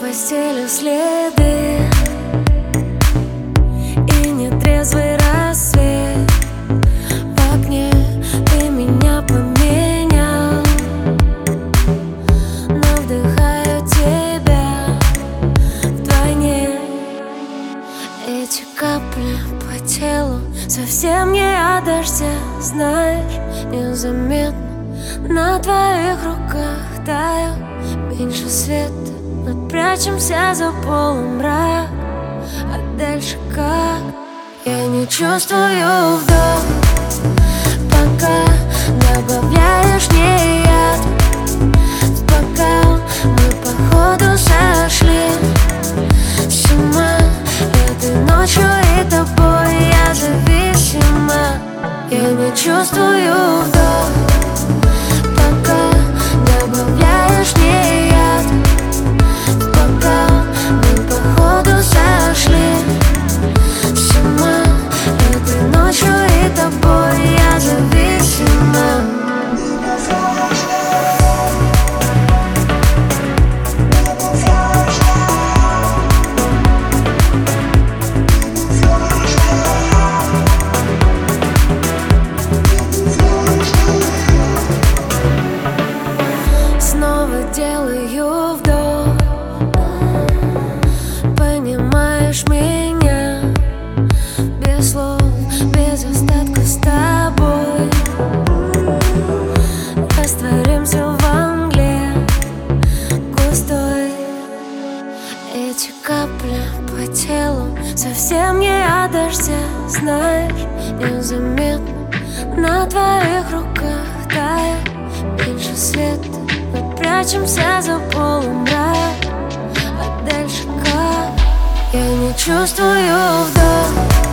Постели следы И нетрезвый рассвет. В окне ты меня Совсем не дождя Знаешь, незаметно На твоих руках таю Меньше света мы прячемся за полумрак А дальше как? Я не чувствую вдох Я не чувствую дождя Знаешь, незаметно На твоих руках тает Меньше света Мы прячемся за полумрак А дальше как? Я не чувствую вдох